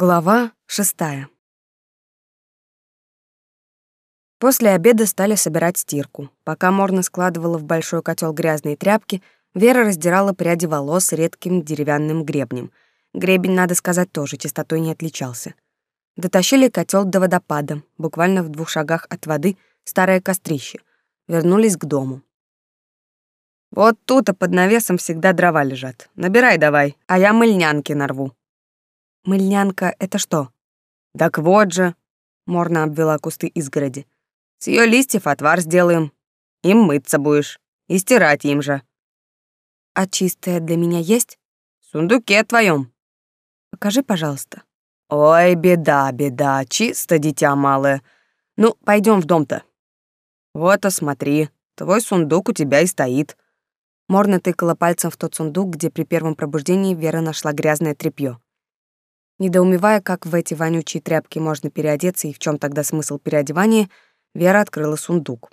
Глава шестая. После обеда стали собирать стирку. Пока Морна складывала в большой котел грязные тряпки, Вера раздирала пряди волос редким деревянным гребнем. Гребень, надо сказать, тоже чистотой не отличался. Дотащили котел до водопада, буквально в двух шагах от воды старое кострище. Вернулись к дому. «Вот тут, а под навесом всегда дрова лежат. Набирай давай, а я мыльнянки нарву», Мыльнянка — это что? Так вот же, Морна обвела кусты изгороди. С ее листьев отвар сделаем. Им мыться будешь. И стирать им же. А чистое для меня есть? В сундуке твоем. Покажи, пожалуйста. Ой, беда, беда, чисто, дитя малое. Ну, пойдем в дом-то. Вот, осмотри, твой сундук у тебя и стоит. Морна тыкала пальцем в тот сундук, где при первом пробуждении Вера нашла грязное тряпье. Недоумевая, как в эти вонючие тряпки можно переодеться и в чем тогда смысл переодевания, Вера открыла сундук.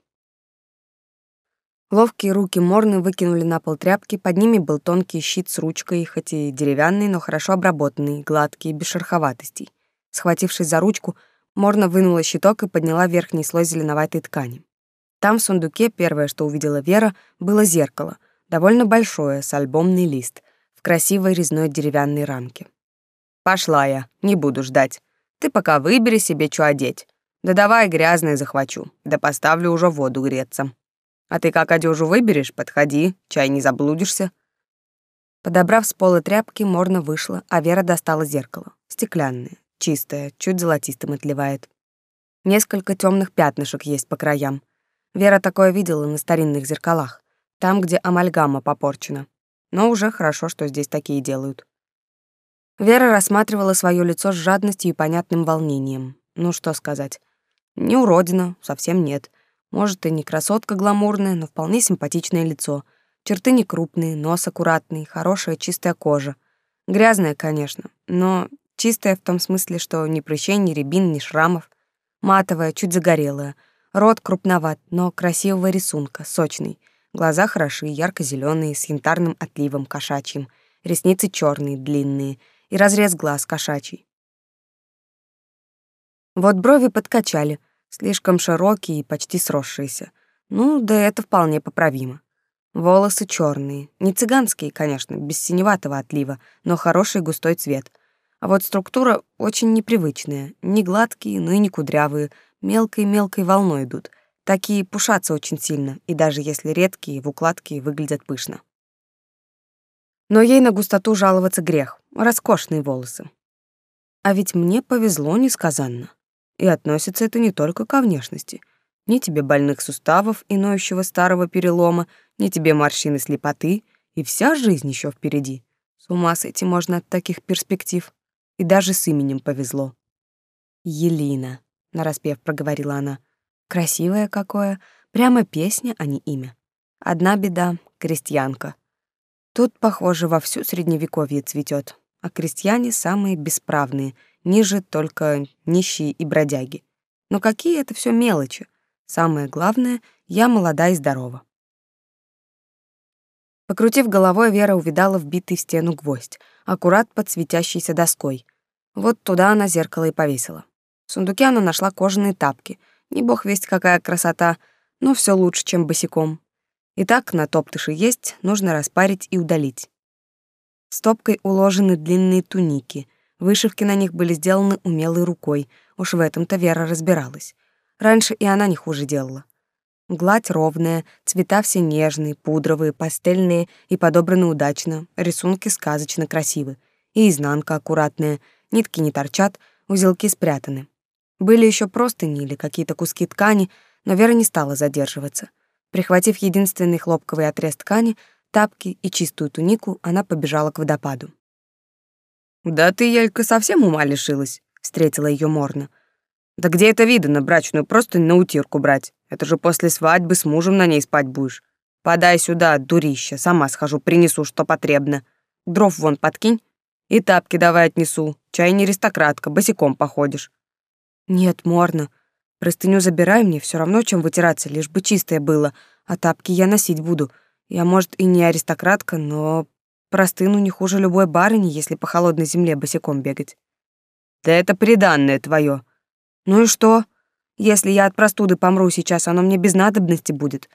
Ловкие руки Морны выкинули на пол тряпки, под ними был тонкий щит с ручкой, хоть и деревянный, но хорошо обработанный, гладкий, без шероховатостей. Схватившись за ручку, Морна вынула щиток и подняла верхний слой зеленоватой ткани. Там в сундуке первое, что увидела Вера, было зеркало, довольно большое, с альбомный лист, в красивой резной деревянной рамке. Пошла я, не буду ждать. Ты пока выбери себе, что одеть. Да давай грязное захвачу, да поставлю уже воду греться. А ты как одежу выберешь, подходи, чай не заблудишься. Подобрав с пола тряпки, Морна вышла, а Вера достала зеркало. Стеклянное, чистое, чуть золотистым отливает. Несколько темных пятнышек есть по краям. Вера такое видела на старинных зеркалах, там, где амальгама попорчена. Но уже хорошо, что здесь такие делают. Вера рассматривала свое лицо с жадностью и понятным волнением. Ну что сказать. Не уродина, совсем нет. Может, и не красотка гламурная, но вполне симпатичное лицо. Черты не крупные, нос аккуратный, хорошая чистая кожа. Грязная, конечно, но чистая в том смысле, что ни прыщей, ни рябин, ни шрамов. Матовая, чуть загорелая. Рот крупноват, но красивого рисунка, сочный. Глаза хороши, ярко зеленые с янтарным отливом кошачьим. Ресницы черные, длинные — и разрез глаз кошачий. Вот брови подкачали, слишком широкие и почти сросшиеся. Ну, да это вполне поправимо. Волосы черные, не цыганские, конечно, без синеватого отлива, но хороший густой цвет. А вот структура очень непривычная, не гладкие, но и не кудрявые, мелкой-мелкой волной идут. Такие пушатся очень сильно, и даже если редкие, в укладке выглядят пышно. Но ей на густоту жаловаться грех. Роскошные волосы. А ведь мне повезло несказанно. И относится это не только ко внешности. Ни тебе больных суставов и ноющего старого перелома, ни тебе морщины слепоты, и вся жизнь еще впереди. С ума сойти можно от таких перспектив. И даже с именем повезло. «Елина», — нараспев проговорила она. «Красивое какое, прямо песня, а не имя. Одна беда — крестьянка. Тут, похоже, во всю средневековье цветет, а крестьяне самые бесправные, ниже только нищие и бродяги. Но какие это все мелочи? Самое главное, я молода и здорова. Покрутив головой, Вера увидала вбитый в стену гвоздь, аккурат под светящейся доской. Вот туда она зеркало и повесила. В сундуке она нашла кожаные тапки. Не бог весть какая красота, но все лучше, чем босиком. Итак, на топтыше есть, нужно распарить и удалить. Стопкой уложены длинные туники. Вышивки на них были сделаны умелой рукой. Уж в этом-то Вера разбиралась. Раньше и она не хуже делала. Гладь ровная, цвета все нежные, пудровые, пастельные и подобраны удачно, рисунки сказочно красивы. И изнанка аккуратная, нитки не торчат, узелки спрятаны. Были еще простыни или какие-то куски ткани, но Вера не стала задерживаться — Прихватив единственный хлопковый отрез ткани, тапки и чистую тунику, она побежала к водопаду. «Да ты, Елька, совсем ума лишилась», — встретила ее Морна. «Да где это видно, брачную просто на утирку брать? Это же после свадьбы с мужем на ней спать будешь. Подай сюда, дурища, сама схожу, принесу, что потребно. Дров вон подкинь и тапки давай отнесу. Чай не аристократка, босиком походишь». «Нет, Морна, Простыню забирай мне, все равно чем вытираться, лишь бы чистое было, а тапки я носить буду. Я, может, и не аристократка, но простыну не хуже любой барыни, если по холодной земле босиком бегать. Да это приданное твое. Ну и что? Если я от простуды помру сейчас, оно мне без надобности будет.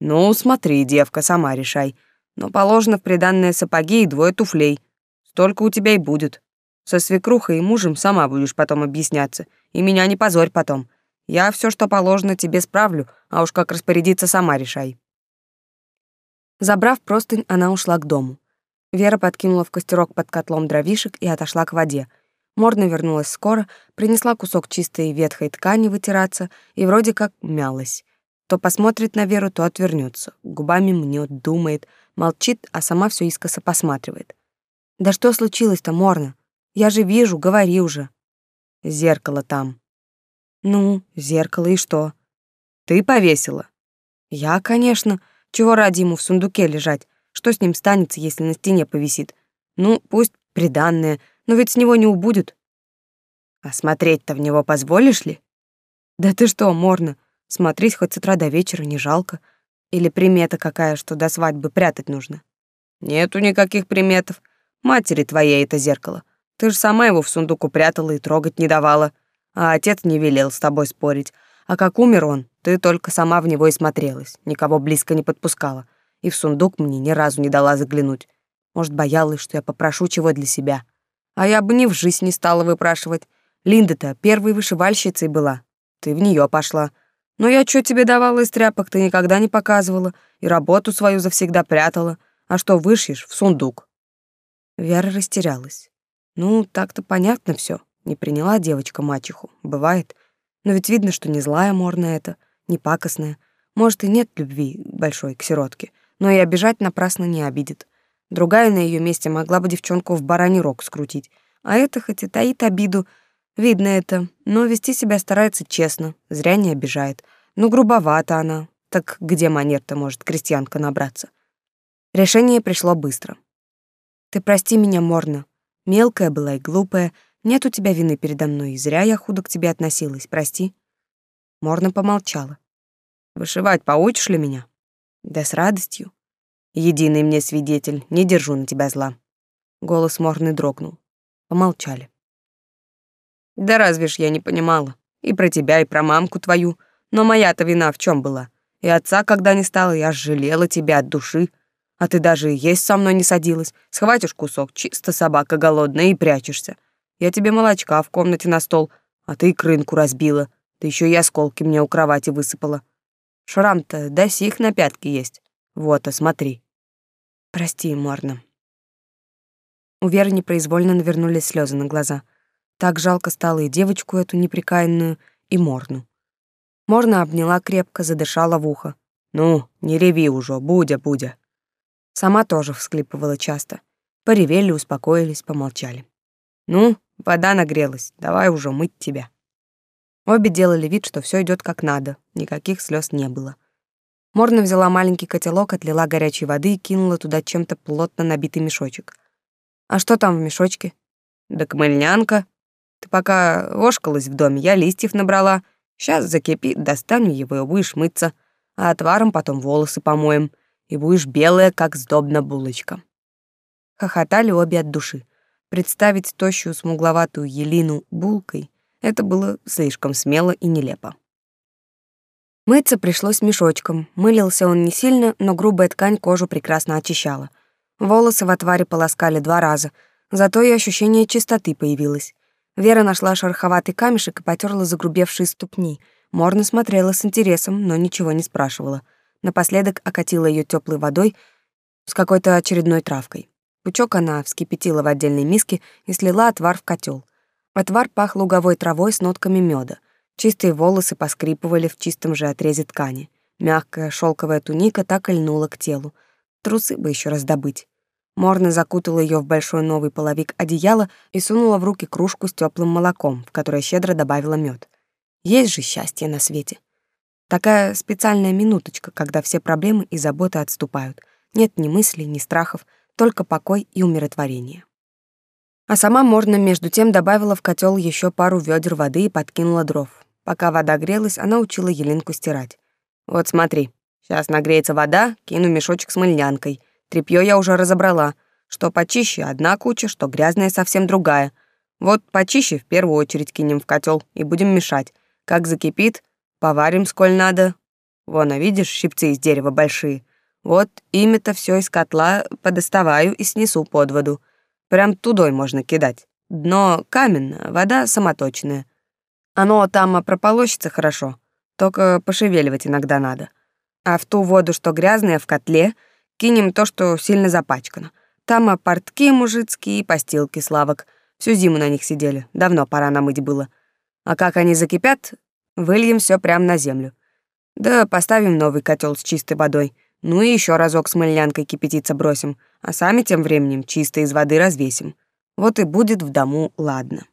Ну, смотри, девка, сама решай. Но положено в приданные сапоги и двое туфлей. Столько у тебя и будет. Со свекрухой и мужем сама будешь потом объясняться. И меня не позорь потом. Я все, что положено, тебе справлю, а уж как распорядиться, сама решай. Забрав простынь, она ушла к дому. Вера подкинула в костерок под котлом дровишек и отошла к воде. Морна вернулась скоро, принесла кусок чистой ветхой ткани вытираться и вроде как мялась. То посмотрит на Веру, то отвернется, губами мнет, думает, молчит, а сама все искоса посматривает. «Да что случилось-то, Морна? Я же вижу, говори уже». «Зеркало там». «Ну, зеркало и что?» «Ты повесила?» «Я, конечно. Чего ради ему в сундуке лежать? Что с ним станется, если на стене повисит? Ну, пусть приданное, но ведь с него не убудет. А смотреть-то в него позволишь ли? Да ты что, Морна, смотреть хоть с утра до вечера не жалко. Или примета какая, что до свадьбы прятать нужно? Нету никаких приметов. Матери твоей это зеркало. Ты же сама его в сундук упрятала и трогать не давала. А отец не велел с тобой спорить. А как умер он, ты только сама в него и смотрелась, никого близко не подпускала. И в сундук мне ни разу не дала заглянуть. Может, боялась, что я попрошу чего для себя. А я бы ни в жизнь не стала выпрашивать. Линда-то первой вышивальщицей была. Ты в нее пошла. Но я что тебе давала из тряпок, ты никогда не показывала. И работу свою завсегда прятала. А что вышьешь, в сундук. Вера растерялась. Ну, так-то понятно все. Не приняла девочка мачеху. Бывает. Но ведь видно, что не злая морна это, не пакостная. Может, и нет любви большой к сиротке, но и обижать напрасно не обидит. Другая на ее месте могла бы девчонку в бараний рог скрутить. А это хоть и таит обиду, видно это, но вести себя старается честно, зря не обижает. Ну, грубовата она. Так где манер-то может крестьянка набраться? Решение пришло быстро. Ты прости меня, Морна. Мелкая была и глупая, нет у тебя вины передо мной, зря я худо к тебе относилась, прости. Морна помолчала. Вышивать поучишь ли меня? Да с радостью. Единый мне свидетель, не держу на тебя зла. Голос Морны дрогнул. Помолчали. Да разве ж я не понимала. И про тебя, и про мамку твою. Но моя-то вина в чем была? И отца, когда не стало, я жалела тебя от души. А ты даже есть со мной не садилась. Схватишь кусок, чисто собака голодная, и прячешься. Я тебе молочка в комнате на стол, а ты крынку разбила. Да еще и осколки мне у кровати высыпала. Шрам-то до сих на пятке есть. Вот, а смотри. Прости, Морна. У Веры непроизвольно навернулись слезы на глаза. Так жалко стало и девочку эту неприкаянную, и Морну. Морна обняла крепко, задышала в ухо. «Ну, не реви уже, Будя, Будя». Сама тоже всклипывала часто. Поревели, успокоились, помолчали. «Ну, Вода нагрелась, давай уже мыть тебя. Обе делали вид, что все идет как надо, никаких слез не было. Морна взяла маленький котелок, отлила горячей воды и кинула туда чем-то плотно набитый мешочек. «А что там в мешочке?» «Да кмыльнянка. Ты пока вошкалась в доме, я листьев набрала. Сейчас закипит, достану его и будешь мыться. А отваром потом волосы помоем, и будешь белая, как сдобна булочка». Хохотали обе от души. Представить тощую смугловатую Елину булкой — это было слишком смело и нелепо. Мыться пришлось мешочком. Мылился он не сильно, но грубая ткань кожу прекрасно очищала. Волосы в отваре полоскали два раза, зато и ощущение чистоты появилось. Вера нашла шероховатый камешек и потерла загрубевшие ступни. Морна смотрела с интересом, но ничего не спрашивала. Напоследок окатила ее теплой водой с какой-то очередной травкой. Пучок она вскипятила в отдельной миске и слила отвар в котел. Отвар пах луговой травой с нотками меда. Чистые волосы поскрипывали в чистом же отрезе ткани. Мягкая шелковая туника так и льнула к телу. Трусы бы еще раздобыть. Морна закутала ее в большой новый половик одеяла и сунула в руки кружку с теплым молоком, в которое щедро добавила мед. Есть же счастье на свете. Такая специальная минуточка, когда все проблемы и заботы отступают. Нет ни мыслей, ни страхов — только покой и умиротворение. А сама Морна между тем добавила в котел еще пару ведер воды и подкинула дров. Пока вода грелась, она учила Елинку стирать. «Вот смотри, сейчас нагреется вода, кину мешочек с мыльнянкой. Тряпьё я уже разобрала. Что почище — одна куча, что грязная — совсем другая. Вот почище в первую очередь кинем в котел и будем мешать. Как закипит, поварим сколь надо. Вон, а видишь, щипцы из дерева большие. Вот ими-то все из котла подоставаю и снесу под воду. Прям тудой можно кидать. Дно каменное, вода самоточная. Оно там прополощется хорошо, только пошевеливать иногда надо. А в ту воду, что грязная, в котле, кинем то, что сильно запачкано. Там портки мужицкие и постилки славок. Всю зиму на них сидели, давно пора намыть было. А как они закипят, выльем все прямо на землю. Да поставим новый котел с чистой водой. Ну и еще разок с мыльянкой кипятиться бросим, а сами тем временем чисто из воды развесим. Вот и будет в дому ладно.